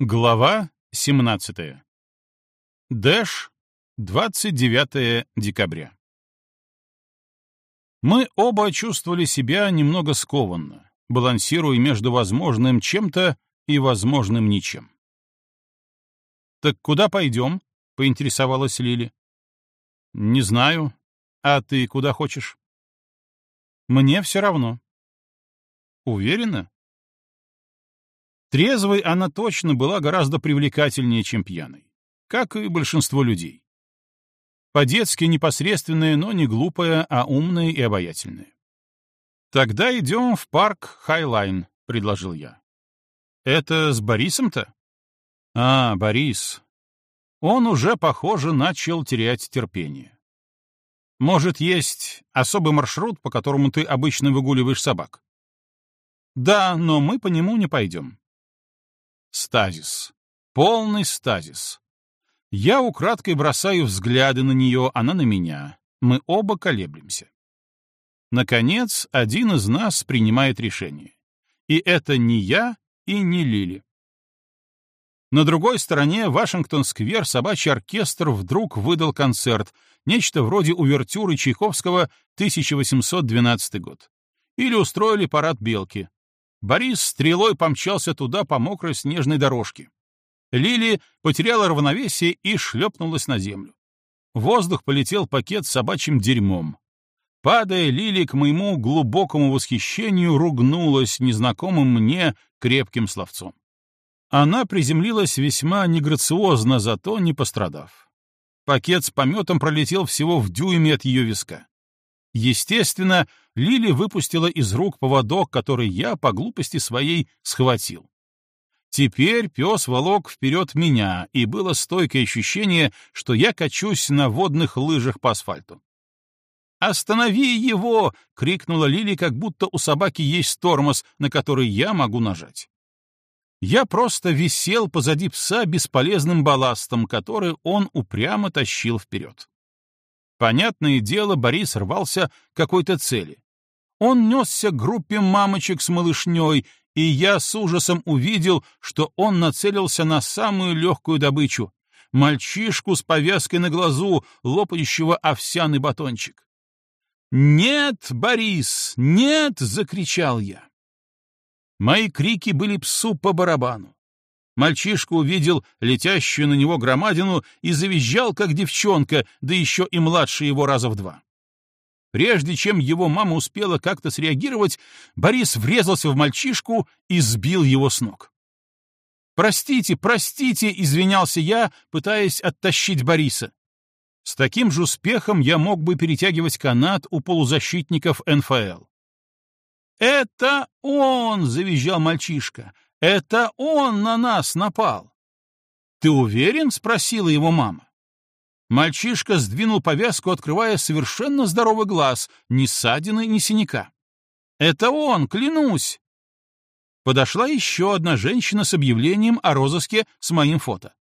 Глава 17. Дэш, 29 декабря. Мы оба чувствовали себя немного скованно, балансируя между возможным чем-то и возможным ничем. «Так куда пойдем?» — поинтересовалась Лили. «Не знаю. А ты куда хочешь?» «Мне все равно». «Уверена?» Трезвой она точно была гораздо привлекательнее, чем пьяной. Как и большинство людей. По-детски непосредственная, но не глупая, а умная и обаятельная. «Тогда идем в парк Хайлайн», — предложил я. «Это с Борисом-то?» «А, Борис. Он уже, похоже, начал терять терпение. Может, есть особый маршрут, по которому ты обычно выгуливаешь собак?» «Да, но мы по нему не пойдем. Стазис. Полный стазис. Я украдкой бросаю взгляды на нее, она на меня. Мы оба колеблемся. Наконец, один из нас принимает решение. И это не я и не Лили. На другой стороне Вашингтон-сквер собачий оркестр вдруг выдал концерт, нечто вроде увертюры Чайковского 1812 год. Или устроили парад белки. Борис стрелой помчался туда по мокрой снежной дорожке. Лили потеряла равновесие и шлепнулась на землю. В воздух полетел пакет с собачьим дерьмом. Падая, Лили, к моему глубокому восхищению, ругнулась незнакомым мне крепким словцом. Она приземлилась весьма неграциозно, зато не пострадав. Пакет с пометом пролетел всего в дюйме от ее виска. Естественно, Лили выпустила из рук поводок, который я по глупости своей схватил. Теперь пес волок вперед меня, и было стойкое ощущение, что я качусь на водных лыжах по асфальту. «Останови его!» — крикнула Лили, как будто у собаки есть тормоз, на который я могу нажать. Я просто висел позади пса бесполезным балластом, который он упрямо тащил вперед. Понятное дело, Борис рвался к какой-то цели. Он несся к группе мамочек с малышней, и я с ужасом увидел, что он нацелился на самую легкую добычу — мальчишку с повязкой на глазу, лопающего овсяный батончик. «Нет, Борис, нет!» — закричал я. Мои крики были псу по барабану. Мальчишка увидел летящую на него громадину и завизжал, как девчонка, да еще и младше его раза в два. Прежде чем его мама успела как-то среагировать, Борис врезался в мальчишку и сбил его с ног. «Простите, простите!» — извинялся я, пытаясь оттащить Бориса. С таким же успехом я мог бы перетягивать канат у полузащитников НФЛ. «Это он!» — завизжал мальчишка. Это он на нас напал. Ты уверен? спросила его мама. Мальчишка сдвинул повязку, открывая совершенно здоровый глаз, ни ссадины, ни синяка. Это он, клянусь. Подошла еще одна женщина с объявлением о розыске с моим фото.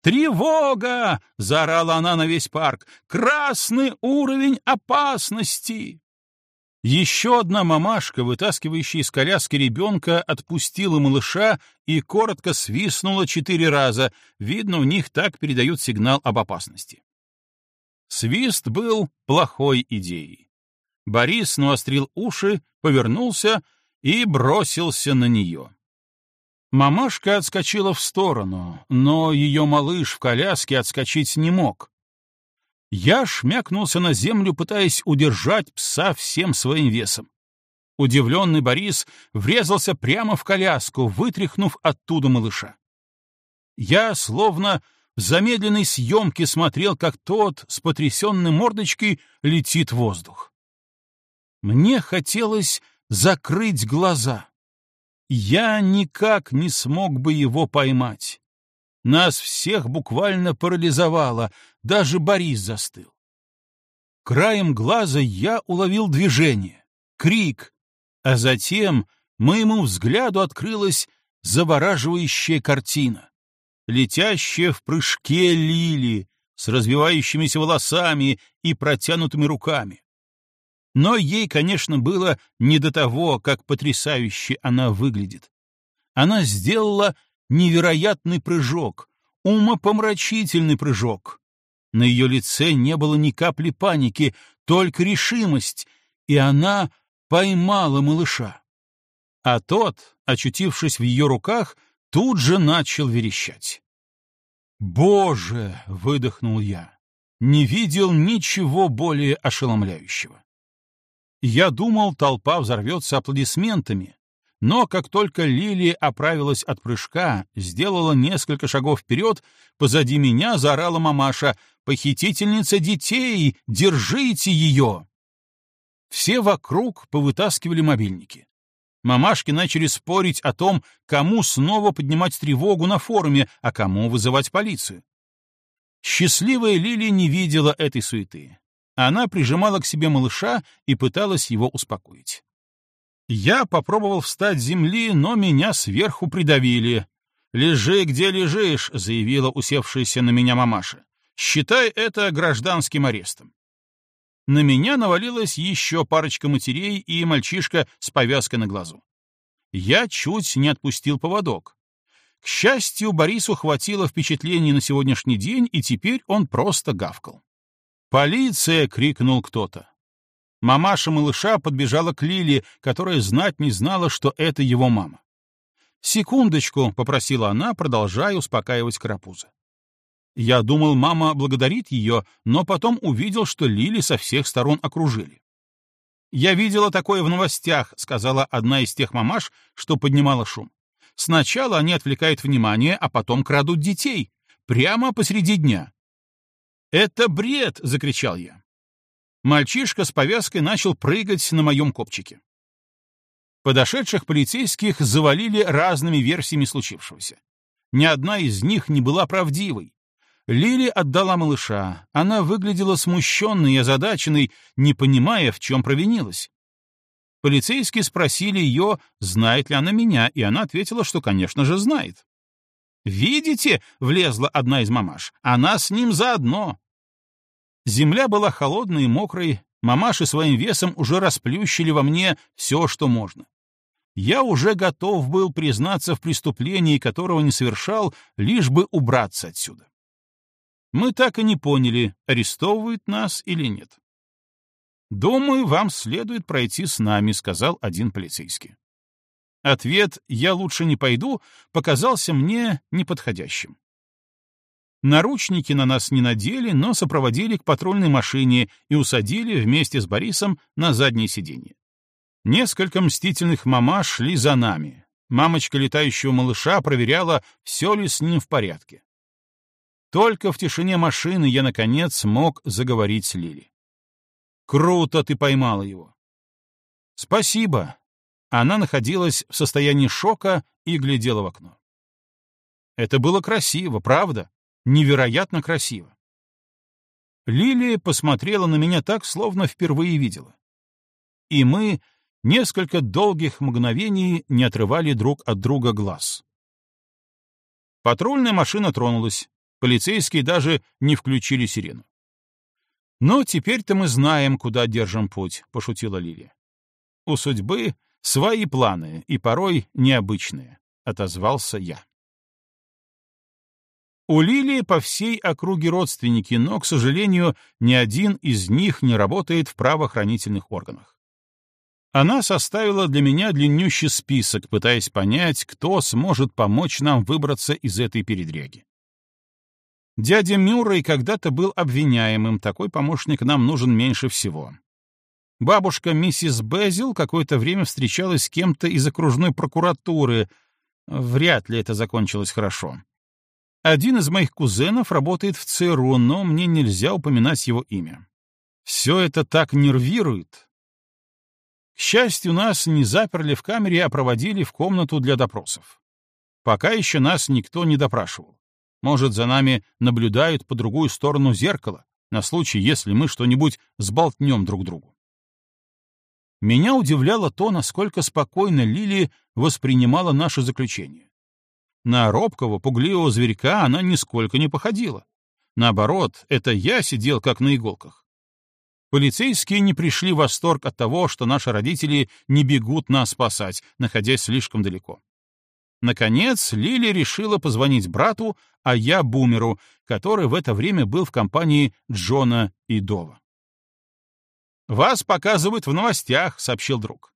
«Тревога!» — заорала она на весь парк. «Красный уровень опасности!» Еще одна мамашка, вытаскивающая из коляски ребенка, отпустила малыша и коротко свистнула четыре раза. Видно, у них так передают сигнал об опасности. Свист был плохой идеей. Борис наострил уши, повернулся и бросился на нее. Мамашка отскочила в сторону, но ее малыш в коляске отскочить не мог. Я шмякнулся на землю, пытаясь удержать пса всем своим весом. Удивленный Борис врезался прямо в коляску, вытряхнув оттуда малыша. Я, словно в замедленной съемке, смотрел, как тот с потрясенной мордочкой летит в воздух. Мне хотелось закрыть глаза. Я никак не смог бы его поймать. Нас всех буквально парализовало, даже Борис застыл. Краем глаза я уловил движение, крик, а затем моему взгляду открылась завораживающая картина. Летящая в прыжке лили с развивающимися волосами и протянутыми руками. Но ей, конечно, было не до того, как потрясающе она выглядит. Она сделала невероятный прыжок, умопомрачительный прыжок. На ее лице не было ни капли паники, только решимость, и она поймала малыша. А тот, очутившись в ее руках, тут же начал верещать. «Боже!» — выдохнул я. Не видел ничего более ошеломляющего. Я думал, толпа взорвется аплодисментами, но как только Лилия оправилась от прыжка, сделала несколько шагов вперед, позади меня заорала мамаша «Похитительница детей! Держите ее!» Все вокруг повытаскивали мобильники. Мамашки начали спорить о том, кому снова поднимать тревогу на форуме, а кому вызывать полицию. Счастливая Лилия не видела этой суеты. Она прижимала к себе малыша и пыталась его успокоить. Я попробовал встать с земли, но меня сверху придавили. «Лежи, где лежишь», — заявила усевшаяся на меня мамаша. «Считай это гражданским арестом». На меня навалилась еще парочка матерей и мальчишка с повязкой на глазу. Я чуть не отпустил поводок. К счастью, Борису хватило впечатлений на сегодняшний день, и теперь он просто гавкал. «Полиция!» — крикнул кто-то. Мамаша малыша подбежала к Лиле, которая знать не знала, что это его мама. «Секундочку», — попросила она, продолжая успокаивать карапуза. Я думал, мама благодарит ее, но потом увидел, что Лили со всех сторон окружили. «Я видела такое в новостях», — сказала одна из тех мамаш, что поднимала шум. «Сначала они отвлекают внимание, а потом крадут детей. Прямо посреди дня». «Это бред!» — закричал я. Мальчишка с повязкой начал прыгать на моем копчике. Подошедших полицейских завалили разными версиями случившегося. Ни одна из них не была правдивой. Лили отдала малыша. Она выглядела смущенной и озадаченной, не понимая, в чем провинилась. Полицейские спросили ее, знает ли она меня, и она ответила, что, конечно же, знает. «Видите?» — влезла одна из мамаш. «Она с ним заодно. Земля была холодной и мокрой, мамаши своим весом уже расплющили во мне все, что можно. Я уже готов был признаться в преступлении, которого не совершал, лишь бы убраться отсюда. Мы так и не поняли, арестовывают нас или нет. «Думаю, вам следует пройти с нами», — сказал один полицейский. Ответ «я лучше не пойду» показался мне неподходящим. Наручники на нас не надели, но сопроводили к патрульной машине и усадили вместе с Борисом на заднее сиденье. Несколько мстительных мамаш шли за нами. Мамочка летающего малыша проверяла, все ли с ним в порядке. Только в тишине машины я, наконец, смог заговорить с Лили. «Круто ты поймала его!» «Спасибо!» Она находилась в состоянии шока и глядела в окно. «Это было красиво, правда?» Невероятно красиво. Лилия посмотрела на меня так, словно впервые видела. И мы несколько долгих мгновений не отрывали друг от друга глаз. Патрульная машина тронулась, полицейские даже не включили сирену. «Но теперь-то мы знаем, куда держим путь», — пошутила Лилия. «У судьбы свои планы, и порой необычные», — отозвался я. У Лилии по всей округе родственники, но, к сожалению, ни один из них не работает в правоохранительных органах. Она составила для меня длиннющий список, пытаясь понять, кто сможет помочь нам выбраться из этой передряги. Дядя Мюррей когда-то был обвиняемым, такой помощник нам нужен меньше всего. Бабушка миссис Безил какое-то время встречалась с кем-то из окружной прокуратуры. Вряд ли это закончилось хорошо. Один из моих кузенов работает в ЦРУ, но мне нельзя упоминать его имя. Все это так нервирует. К счастью, нас не заперли в камере, а проводили в комнату для допросов. Пока еще нас никто не допрашивал. Может, за нами наблюдают по другую сторону зеркала, на случай, если мы что-нибудь сболтнем друг другу. Меня удивляло то, насколько спокойно Лили воспринимала наше заключение. На робкого, пугливого зверька она нисколько не походила. Наоборот, это я сидел как на иголках. Полицейские не пришли в восторг от того, что наши родители не бегут нас спасать, находясь слишком далеко. Наконец, Лили решила позвонить брату, а я — Бумеру, который в это время был в компании Джона и Дова. «Вас показывают в новостях», — сообщил друг.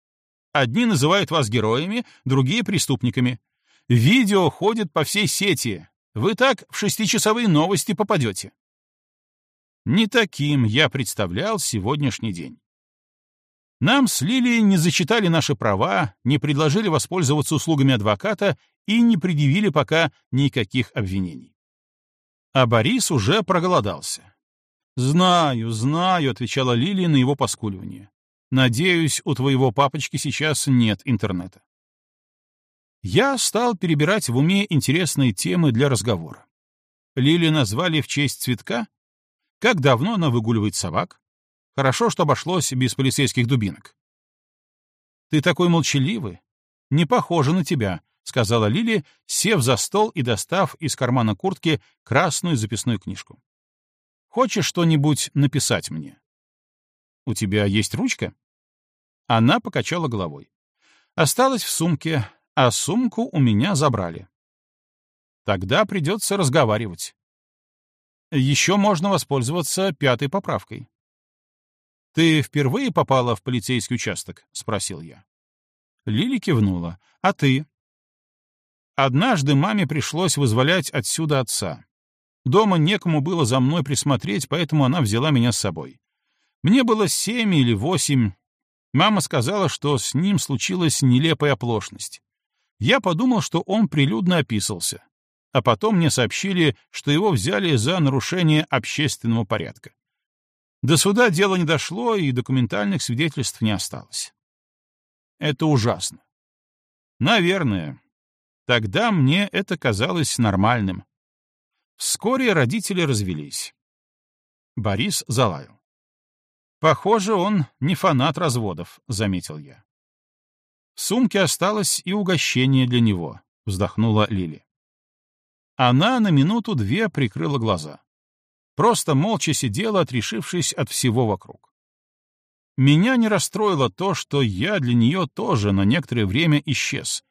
«Одни называют вас героями, другие — преступниками. Видео ходит по всей сети. Вы так в шестичасовые новости попадете». Не таким я представлял сегодняшний день. Нам с Лилией не зачитали наши права, не предложили воспользоваться услугами адвоката и не предъявили пока никаких обвинений. А Борис уже проголодался. «Знаю, знаю», — отвечала Лилия на его поскуливание. «Надеюсь, у твоего папочки сейчас нет интернета». Я стал перебирать в уме интересные темы для разговора. Лили назвали в честь цветка? Как давно она выгуливает собак? Хорошо, что обошлось без полицейских дубинок. «Ты такой молчаливый. Не похоже на тебя», — сказала Лили, сев за стол и достав из кармана куртки красную записную книжку. «Хочешь что-нибудь написать мне?» «У тебя есть ручка?» Она покачала головой. «Осталась в сумке, а сумку у меня забрали». «Тогда придется разговаривать». «Еще можно воспользоваться пятой поправкой». «Ты впервые попала в полицейский участок?» — спросил я. Лили кивнула. «А ты?» Однажды маме пришлось вызволять отсюда отца. Дома некому было за мной присмотреть, поэтому она взяла меня с собой. Мне было семь или восемь. Мама сказала, что с ним случилась нелепая оплошность. Я подумал, что он прилюдно описался. А потом мне сообщили, что его взяли за нарушение общественного порядка. До суда дело не дошло, и документальных свидетельств не осталось. Это ужасно. Наверное. Тогда мне это казалось нормальным. Вскоре родители развелись. Борис залаял. «Похоже, он не фанат разводов», — заметил я. В сумке осталось и угощение для него, — вздохнула Лили. Она на минуту-две прикрыла глаза просто молча сидела, отрешившись от всего вокруг. Меня не расстроило то, что я для нее тоже на некоторое время исчез.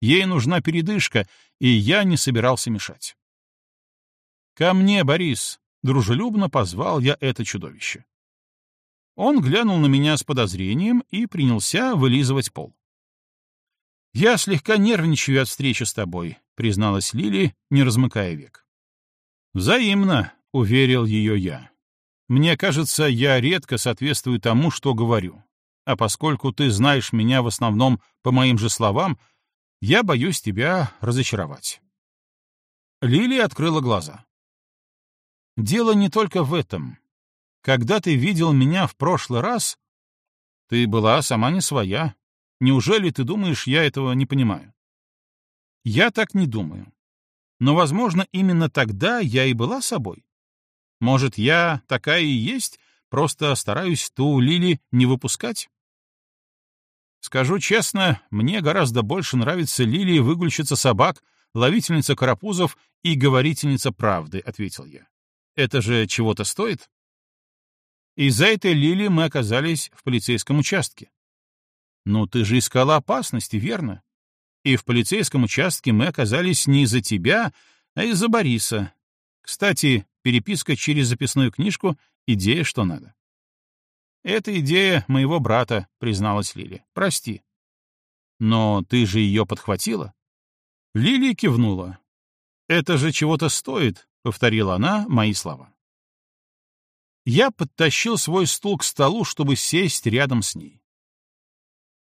Ей нужна передышка, и я не собирался мешать. «Ко мне, Борис!» — дружелюбно позвал я это чудовище. Он глянул на меня с подозрением и принялся вылизывать пол. «Я слегка нервничаю от встречи с тобой», — призналась Лили, не размыкая век. «Взаимно», — уверил ее я. «Мне кажется, я редко соответствую тому, что говорю. А поскольку ты знаешь меня в основном по моим же словам, я боюсь тебя разочаровать». Лилия открыла глаза. «Дело не только в этом. Когда ты видел меня в прошлый раз, ты была сама не своя. Неужели ты думаешь, я этого не понимаю?» «Я так не думаю. Но, возможно, именно тогда я и была собой. Может, я такая и есть, просто стараюсь ту Лили не выпускать? Скажу честно, мне гораздо больше нравится Лили выгульщица собак, ловительница карапузов и говорительница правды, — ответил я. Это же чего-то стоит? Из-за этой Лили мы оказались в полицейском участке. Ну, ты же искала опасности, верно? И в полицейском участке мы оказались не из-за тебя, а из-за Бориса. Кстати, переписка через записную книжку — идея что надо. «Это идея моего брата», — призналась Лили. «Прости». «Но ты же ее подхватила?» Лили кивнула. «Это же чего-то стоит», — повторила она мои слова. Я подтащил свой стул к столу, чтобы сесть рядом с ней.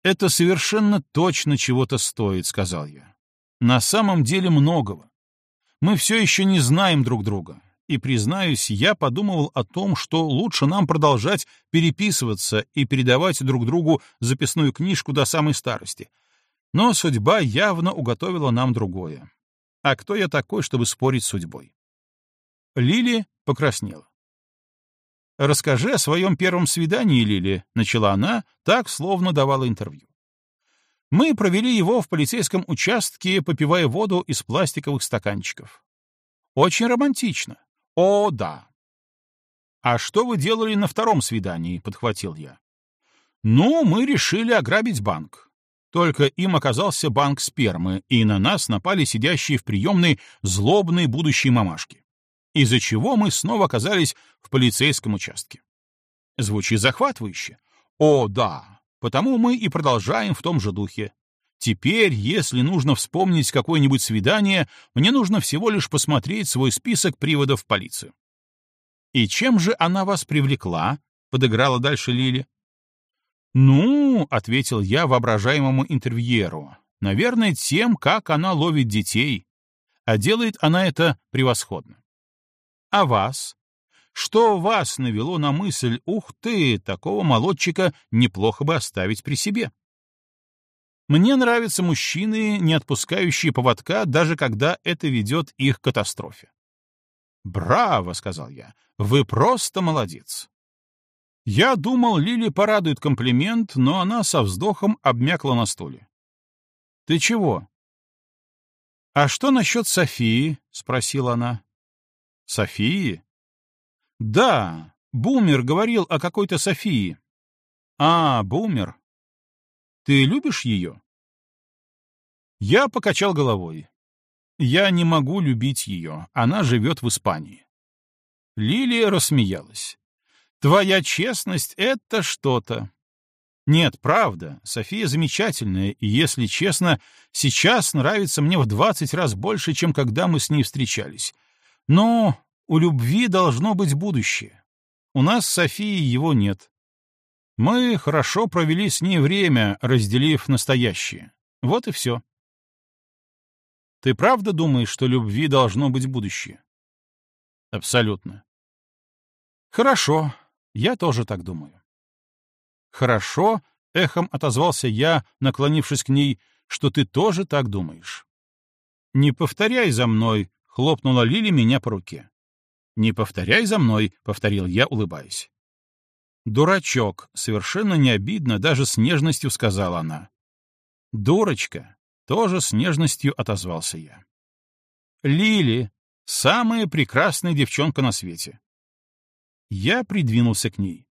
«Это совершенно точно чего-то стоит», — сказал я. «На самом деле многого. Мы все еще не знаем друг друга и, признаюсь, я подумывал о том, что лучше нам продолжать переписываться и передавать друг другу записную книжку до самой старости. Но судьба явно уготовила нам другое. А кто я такой, чтобы спорить с судьбой? Лили покраснела. «Расскажи о своем первом свидании, Лили», — начала она, так, словно давала интервью. Мы провели его в полицейском участке, попивая воду из пластиковых стаканчиков. Очень романтично. О, да. А что вы делали на втором свидании? подхватил я. Ну, мы решили ограбить банк. Только им оказался банк спермы, и на нас напали сидящие в приемной злобные будущие мамашки. Из-за чего мы снова оказались в полицейском участке. Звучит захватывающе. О, да, потому мы и продолжаем в том же духе. Теперь, если нужно вспомнить какое-нибудь свидание, мне нужно всего лишь посмотреть свой список приводов в полицию. «И чем же она вас привлекла?» — подыграла дальше Лили. «Ну», — ответил я воображаемому интервьюеру, — «наверное, тем, как она ловит детей. А делает она это превосходно». «А вас? Что вас навело на мысль, ух ты, такого молодчика неплохо бы оставить при себе?» Мне нравятся мужчины, не отпускающие поводка, даже когда это ведет их к катастрофе. «Браво!» — сказал я. «Вы просто молодец!» Я думал, Лили порадует комплимент, но она со вздохом обмякла на стуле. «Ты чего?» «А что насчет Софии?» — спросила она. «Софии?» «Да, Бумер говорил о какой-то Софии». «А, Бумер. Ты любишь ее?» Я покачал головой. Я не могу любить ее, она живет в Испании. Лилия рассмеялась. Твоя честность — это что-то. Нет, правда, София замечательная, и, если честно, сейчас нравится мне в двадцать раз больше, чем когда мы с ней встречались. Но у любви должно быть будущее. У нас с Софией его нет. Мы хорошо провели с ней время, разделив настоящее. Вот и все. Ты правда думаешь, что любви должно быть будущее? Абсолютно. Хорошо, я тоже так думаю. Хорошо, эхом отозвался я, наклонившись к ней, что ты тоже так думаешь. Не повторяй за мной, хлопнула Лили меня по руке. Не повторяй за мной, повторил я, улыбаясь. Дурачок, совершенно не обидно, даже с нежностью сказала она. Дурочка, тоже с нежностью отозвался я. Лили — самая прекрасная девчонка на свете. Я придвинулся к ней.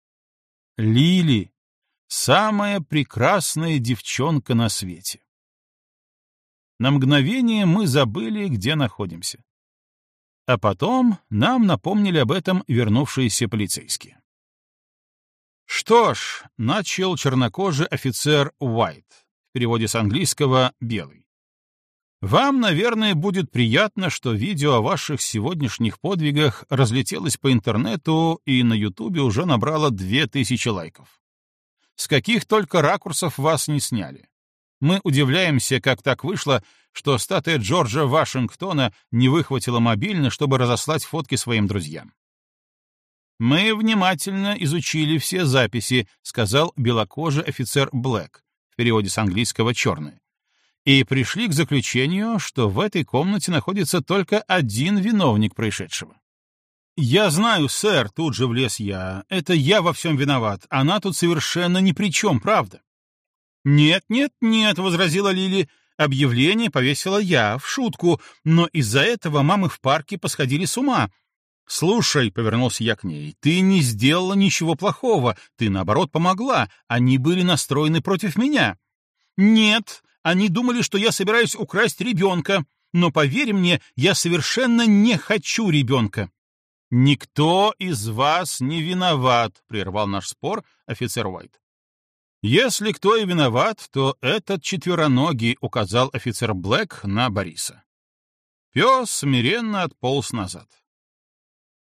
Лили — самая прекрасная девчонка на свете. На мгновение мы забыли, где находимся. А потом нам напомнили об этом вернувшиеся полицейские. Что ж, начал чернокожий офицер Уайт в переводе с английского «белый». Вам, наверное, будет приятно, что видео о ваших сегодняшних подвигах разлетелось по интернету и на Ютубе уже набрало 2000 лайков. С каких только ракурсов вас не сняли. Мы удивляемся, как так вышло, что статуя Джорджа Вашингтона не выхватила мобильный, чтобы разослать фотки своим друзьям. «Мы внимательно изучили все записи», — сказал белокожий офицер Блэк, переводе с английского «черный», и пришли к заключению, что в этой комнате находится только один виновник происшедшего. «Я знаю, сэр», — тут же влез я, — «это я во всем виноват, она тут совершенно ни при чем, правда». «Нет, нет, нет», — возразила Лили, — «объявление повесила я, в шутку, но из-за этого мамы в парке посходили с ума, «Слушай», — повернулся я к ней, — «ты не сделала ничего плохого, ты, наоборот, помогла, они были настроены против меня». «Нет, они думали, что я собираюсь украсть ребенка, но, поверь мне, я совершенно не хочу ребенка». «Никто из вас не виноват», — прервал наш спор офицер Уайт. «Если кто и виноват, то этот четвероногий», — указал офицер Блэк на Бориса. Пес смиренно отполз назад.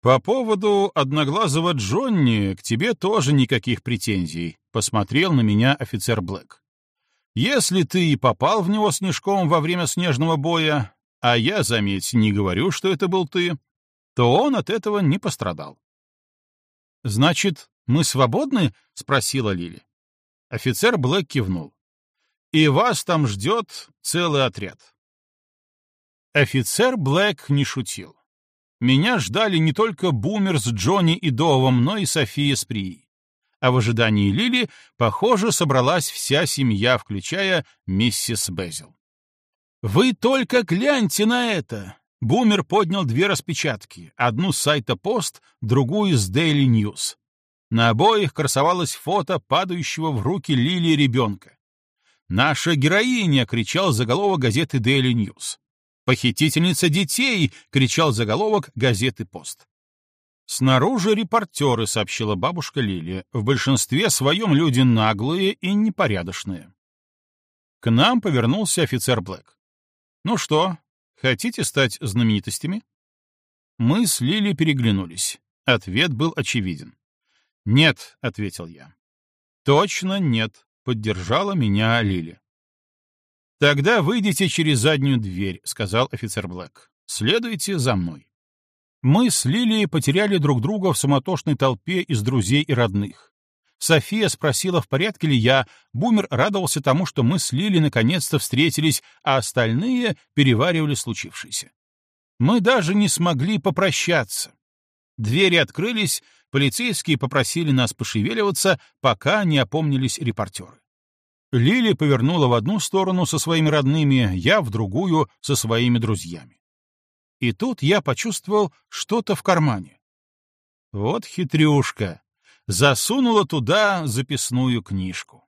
«По поводу одноглазого Джонни к тебе тоже никаких претензий», — посмотрел на меня офицер Блэк. «Если ты и попал в него снежком во время снежного боя, а я, заметь, не говорю, что это был ты, то он от этого не пострадал». «Значит, мы свободны?» — спросила Лили. Офицер Блэк кивнул. «И вас там ждет целый отряд». Офицер Блэк не шутил. Меня ждали не только Бумер с Джонни и Довом, но и София с Прией. А в ожидании Лили, похоже, собралась вся семья, включая миссис Безил. «Вы только гляньте на это!» Бумер поднял две распечатки, одну с сайта Пост, другую с Daily News. На обоих красовалось фото падающего в руки Лили ребенка. «Наша героиня!» — кричал заголовок газеты Daily News. «Похитительница детей!» — кричал заголовок газеты «Пост». «Снаружи репортеры», — сообщила бабушка Лилия, — «в большинстве своем люди наглые и непорядочные». К нам повернулся офицер Блэк. «Ну что, хотите стать знаменитостями?» Мы с Лили переглянулись. Ответ был очевиден. «Нет», — ответил я. «Точно нет», — поддержала меня Лили. «Тогда выйдите через заднюю дверь», — сказал офицер Блэк. «Следуйте за мной». Мы с Лилией потеряли друг друга в суматошной толпе из друзей и родных. София спросила, в порядке ли я, Бумер радовался тому, что мы с Лили наконец-то встретились, а остальные переваривали случившееся. Мы даже не смогли попрощаться. Двери открылись, полицейские попросили нас пошевеливаться, пока не опомнились репортеры. Лили повернула в одну сторону со своими родными, я в другую со своими друзьями. И тут я почувствовал что-то в кармане. Вот хитрюшка. Засунула туда записную книжку.